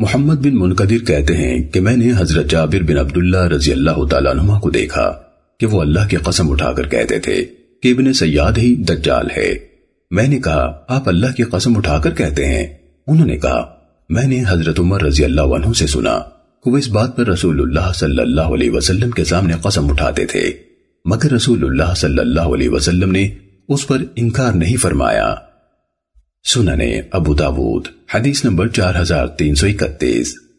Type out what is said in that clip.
محمد بن منقدر کہتے ہیں کہ میں نے حضرت جابر بن عبداللہ رضی اللہ تعالیٰ عنہ کو دیکھا کہ وہ اللہ کی قسم اٹھا کر کہتے تھے کہ ابن سیاد ہی دجال ہے۔ میں نے کہا، آپ اللہ کی قسم اٹھا کر کہتے ہیں۔ انہوں نے کہا، میں نے حضرت عمر رضی اللہ عنہ سے سنا وہ اس بات پر رسول اللہ صلی اللہ علیہ وسلم کے سامنے قسم اٹھاتے تھے۔ مگر رسول اللہ صلی اللہ علیہ وسلم نے اس پر انکار نہیں فرمایا۔ سننے ابو داود حدیث نمبر چار ہزار تین سو اکتیس۔